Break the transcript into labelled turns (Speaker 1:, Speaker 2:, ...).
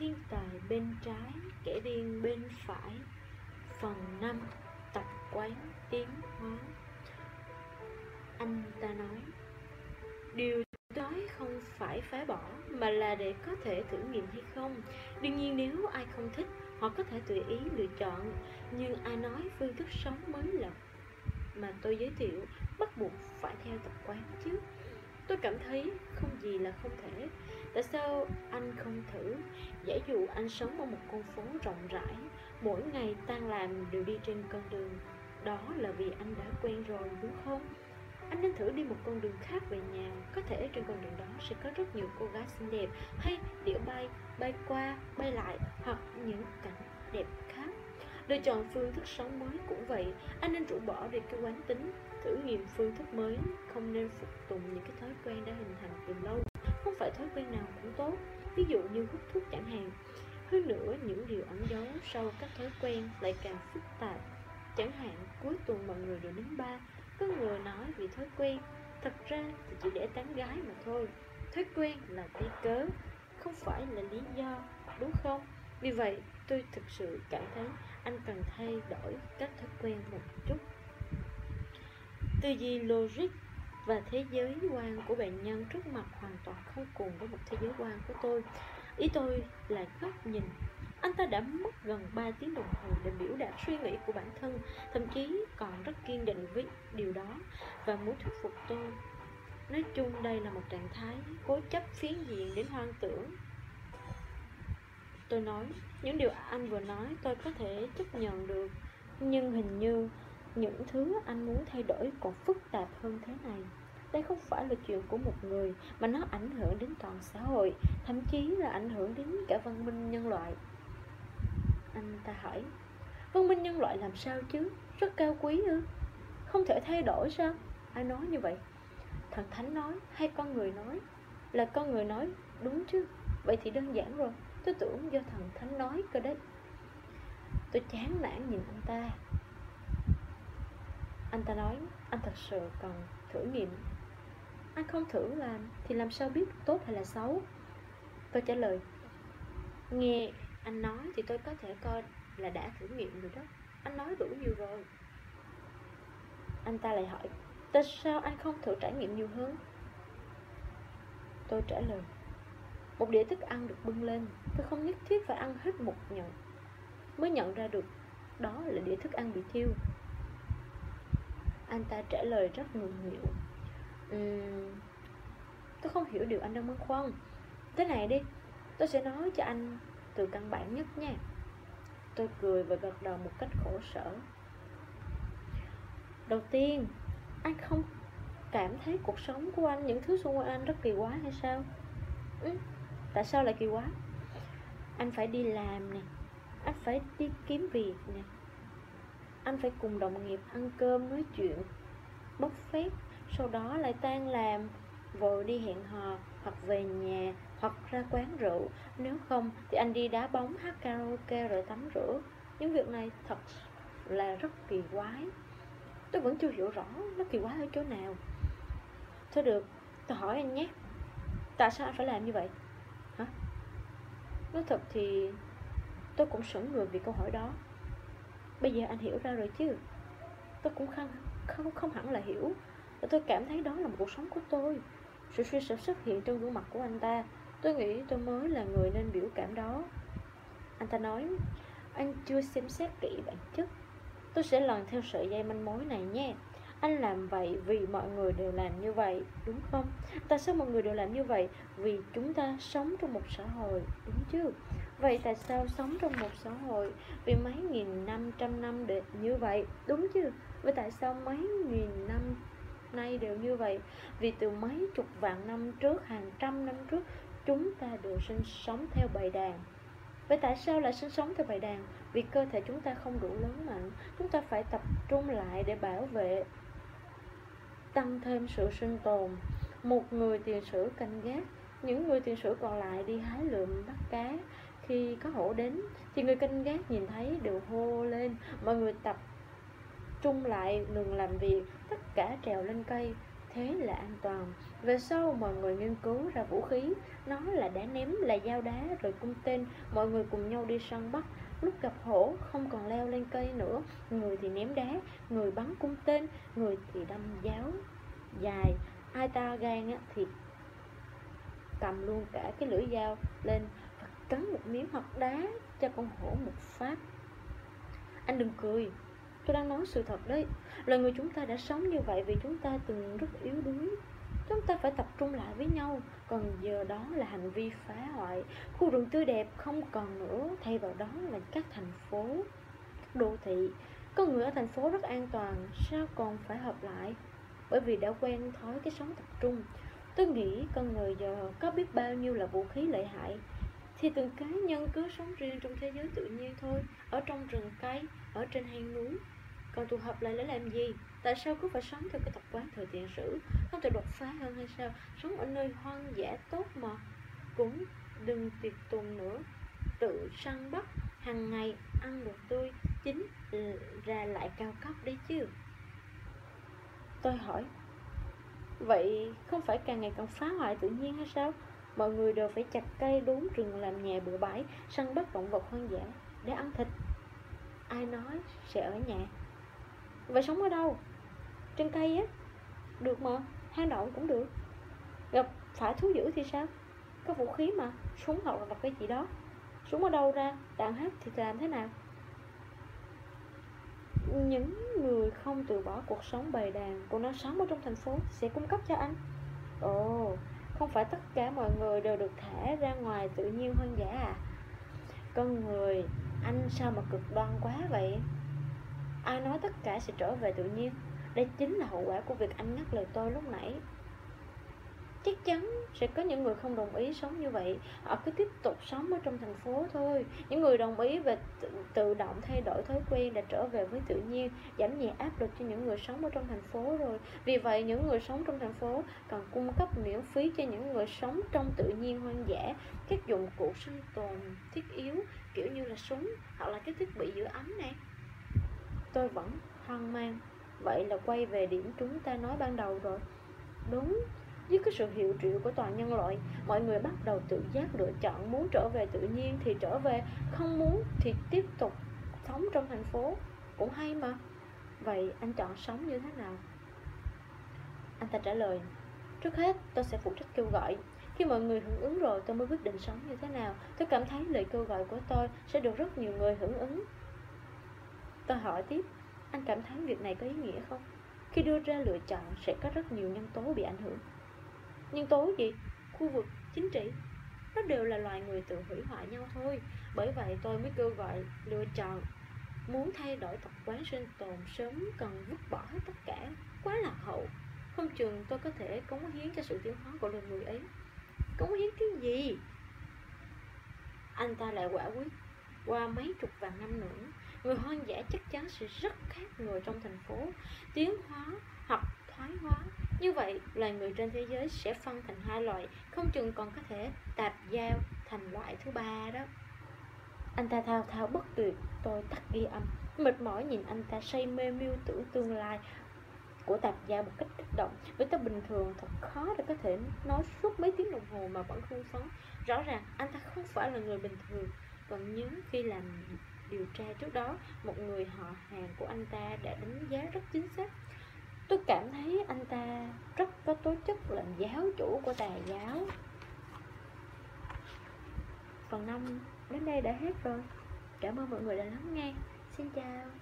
Speaker 1: Thiên tài bên trái, kẻ điên bên phải. Phần 5 Tập quán tiến hóa. Anh ta nói Điều đói không phải phá bỏ Mà là để có thể thử nghiệm hay không? Đương nhiên nếu ai không thích Họ có thể tùy ý lựa chọn. Nhưng ai nói phương thức sống mới là Mà tôi giới thiệu Bắt buộc phải theo tập quán chứ. Tôi cảm thấy không gì là không thể. Tại sao anh không thử? Giả dụ anh sống ở một con phố rộng rãi Mỗi ngày tan làm đều đi trên con đường. Đó là vì anh đã quen rồi đúng không? Anh nên thử đi một con đường khác về nhà. Có thể trên con đường đó sẽ có rất nhiều cô gái xinh đẹp Hay đĩa bay, bay qua, bay lại Hoặc những cảnh đẹp Lựa chọn phương thức sống mới cũng vậy Anh nên rũ bỏ đi cái quán tính Thử nghiệm phương thức mới Không nên phục tùng những cái thói quen đã hình thành từ lâu Không phải thói quen nào cũng tốt Ví dụ như hút thuốc chẳng hạn hơn nữa, những điều ẩn giấu sau các thói quen lại càng phức tạp. Chẳng hạn, cuối tuần mọi người đều đến ba, có người nói vì thói quen, thật ra thì chỉ để tán gái mà thôi. Thói quen là cái cớ, không phải là lý do, đúng không? Vì vậy, tôi thực sự cảm thấy anh cần thay đổi các thói quen một chút. Tư duy logic và thế giới quan của bệnh nhân trước mặt hoàn toàn không cùng với một thế giới quan của tôi. Ý tôi là góc nhìn Anh ta đã mất gần 3 tiếng đồng hồ để biểu đạt suy nghĩ của bản thân, Thậm chí còn rất kiên định với điều đó Và muốn thuyết phục tôi Nói chung đây là một trạng thái cố chấp phiến diện đến hoang tưởng Tôi nói, những điều anh vừa nói tôi có thể chấp nhận được Nhưng hình như những thứ anh muốn thay đổi còn phức tạp hơn thế này. Đây không phải là chuyện của một người mà nó ảnh hưởng đến toàn xã hội thậm chí là ảnh hưởng đến cả văn minh nhân loại. Anh ta hỏi văn minh nhân loại làm sao chứ? Rất cao quý ư? Không thể thay đổi sao? Ai nói như vậy? Thần thánh nói hay con người nói. Là con người nói đúng chứ vậy thì đơn giản rồi tôi tưởng do thần thánh nói cơ đấy. Tôi chán nản nhìn anh ta. Anh ta nói, anh thật sự cần thử nghiệm. Anh không thử làm thì làm sao biết tốt hay là xấu? Tôi trả lời, Nghe anh nói thì tôi có thể coi là đã thử nghiệm rồi đó. Anh nói đủ nhiều rồi. Anh ta lại hỏi, Tại sao anh không thử trải nghiệm nhiều hơn? Tôi trả lời một đĩa thức ăn được bưng lên Tôi không nhất thiết phải ăn hết một nhận Mới nhận ra được Đó là đĩa thức ăn bị thiêu. Anh ta trả lời rất ngượng nghịu uhm, Tôi không hiểu điều anh đang băn khoăn. Thế này đi Tôi sẽ nói cho anh từ căn bản nhất nha. Tôi cười và gật đầu một cách khổ sở. Đầu tiên Anh không cảm thấy cuộc sống của anh Những thứ xung quanh anh rất kỳ quá hay sao? Ừ, Tại sao lại kỳ quá? Anh phải đi làm nè, Anh phải đi kiếm việc nè. Anh phải cùng đồng nghiệp ăn cơm, nói chuyện, Bốc phép sau đó lại tan làm, vội đi hẹn hò hoặc về nhà hoặc ra quán rượu. Nếu không thì anh đi đá bóng, hát karaoke rồi tắm rửa. Những việc này thật là rất kỳ quái. Tôi vẫn chưa hiểu rõ nó kỳ quái ở chỗ nào. Thôi được, tôi hỏi anh nhé. Tại sao anh phải làm như vậy? Hả? Nói thật thì tôi cũng sững người vì câu hỏi đó. Bây giờ anh hiểu ra rồi chứ? Tôi cũng không không không hẳn là hiểu và tôi cảm thấy đó là một cuộc sống của tôi. Sự suy sụp xuất hiện trong gương mặt của anh ta, Tôi nghĩ tôi mới là người nên biểu cảm đó. Anh ta nói, Anh chưa xem xét kỹ bản chất. Tôi sẽ lần theo sợi dây manh mối này nha anh làm vậy vì mọi người đều làm như vậy Đúng không? Tại sao mọi người đều làm như vậy? Vì chúng ta sống trong một xã hội Đúng chứ? Vậy tại sao sống trong một xã hội Vì mấy nghìn năm trăm năm để như vậy Đúng chứ? Vậy tại sao mấy nghìn năm nay đều như vậy Vì từ mấy chục vạn năm trước, hàng trăm năm trước Chúng ta đều sinh sống theo bầy đàn Vậy tại sao lại sinh sống theo bầy đàn? Vì cơ thể chúng ta không đủ lớn mạnh Chúng ta phải tập trung lại để bảo vệ Tăng thêm sự sinh tồn. Một người tiền sử canh gác Những người tiền sử còn lại đi hái lượm bắt cá. Khi có hổ đến Thì người canh gác nhìn thấy đều hô lên. Mọi người tập trung lại ngừng làm việc tất cả trèo lên cây. Thế là an toàn. Về sau mọi người nghiên cứu ra vũ khí. Nó là đá ném, là dao đá, rồi cung tên. Mọi người cùng nhau đi săn bắt. Lúc gặp hổ không còn leo lên cây nữa. Người thì ném đá, người bắn cung tên Người thì đâm giáo dài. Ai ta gan thì cầm luôn cả cái lưỡi dao lên Và cắn một miếng hoặc đá cho con hổ một phát. Anh đừng cười Tôi đang nói sự thật đấy. Loài người chúng ta đã sống như vậy vì chúng ta từng rất yếu đuối. Chúng ta phải tập trung lại với nhau. Còn giờ đó là hành vi phá hoại. Khu rừng tươi đẹp không còn nữa Thay vào đó là các thành phố Các đô thị. Con người ở thành phố rất an toàn Sao còn phải hợp lại? Bởi vì đã quen thói cái sống tập trung. Tôi nghĩ con người giờ có biết bao nhiêu là vũ khí lợi hại. Thì từng cá nhân cứ sống riêng trong thế giới tự nhiên thôi Ở trong rừng cây, ở trên hang núi. Còn tụ hợp lại để làm gì? Tại sao cứ phải sống theo cái tập quán thời tiền sử? Không thể đột phá hơn hay sao? Sống ở nơi hoang dã tốt mà Cũng đừng tiệc tùng nữa. Tự săn bắt, hàng ngày ăn được tươi, Chính ra lại cao cấp đấy chứ. Tôi hỏi, Vậy không phải càng ngày càng phá hoại tự nhiên hay sao? Mọi người đều phải chặt cây, đốn, rừng làm nhà bừa bãi, Săn bắt động vật hoang dã để ăn thịt. Ai nói sẽ ở nhà. Vậy sống ở đâu? Trên cây á. Được mà, hang động cũng được. Gặp phải thú dữ thì sao? Có vũ khí mà, súng hoặc là cái gì đó. Súng ở đâu ra, đạn hát thì làm thế nào? Những người không từ bỏ cuộc sống bầy đàn của nó sống ở trong thành phố sẽ cung cấp cho anh. Ồ, không phải tất cả mọi người đều được thả ra ngoài tự nhiên hoang dã à? Con người, anh sao mà cực đoan quá vậy? Ai nói tất cả sẽ trở về tự nhiên? Đây chính là hậu quả của việc anh ngắt lời tôi lúc nãy. Chắc chắn sẽ có những người không đồng ý sống như vậy. Họ cứ tiếp tục sống ở trong thành phố thôi. Những người đồng ý và tự, động thay đổi thói quen đã trở về với tự nhiên Giảm nhẹ áp lực cho những người sống ở trong thành phố rồi. Vì vậy những người sống trong thành phố còn cung cấp miễn phí cho những người sống trong tự nhiên hoang dã. Các dụng cụ sinh tồn thiết yếu kiểu như là súng hoặc là cái thiết bị giữ ấm này. Tôi vẫn hoang mang. Vậy là quay về điểm chúng ta nói ban đầu rồi. Đúng, dưới cái sự hiệu triệu của toàn nhân loại Mọi người bắt đầu tự giác lựa chọn Muốn trở về tự nhiên thì trở về Không muốn thì tiếp tục sống trong thành phố. Cũng hay mà. Vậy anh chọn sống như thế nào? Anh ta trả lời Trước hết tôi sẽ phụ trách kêu gọi. Khi mọi người hưởng ứng rồi tôi mới quyết định sống như thế nào. Tôi cảm thấy lời kêu gọi của tôi sẽ được rất nhiều người hưởng ứng. Tôi hỏi tiếp anh cảm thấy việc này có ý nghĩa không? Khi đưa ra lựa chọn sẽ có rất nhiều nhân tố bị ảnh hưởng. Nhân tố gì? Khu vực, chính trị. Nó đều là loài người tự hủy hoại nhau thôi. Bởi vậy tôi mới kêu gọi lựa chọn. Muốn thay đổi tập quán sinh tồn sớm cần vứt bỏ hết tất cả. Quá lạc hậu. Không chừng tôi có thể cống hiến cho sự tiến hóa của loài người ấy. Cống hiến cái gì? Anh ta lại quả quyết. Qua mấy chục vạn năm nữa người hoang dã chắc chắn sẽ rất khác người trong thành phố. Tiến hóa hoặc thoái hóa, như vậy loài người trên thế giới sẽ phân thành hai loại, không chừng còn có thể tạp giao thành loại thứ ba đó. Anh ta thao thao bất tuyệt, tôi tắt ghi âm. Mệt mỏi nhìn anh ta say mê miêu tưởng tương lai của tạp giao một cách kích động. Với ta bình thường, thật khó để có thể nói suốt mấy tiếng đồng hồ mà vẫn không phấn rõ ràng, anh ta không phải là người bình thường, còn nhớ khi làm điều tra trước đó, một người họ hàng của anh ta đã đánh giá rất chính xác. Tôi cảm thấy anh ta rất có tố chất làm giáo chủ của tà giáo. Phần năm đến đây đã hết rồi. Cảm ơn mọi người đã lắng nghe. Xin chào.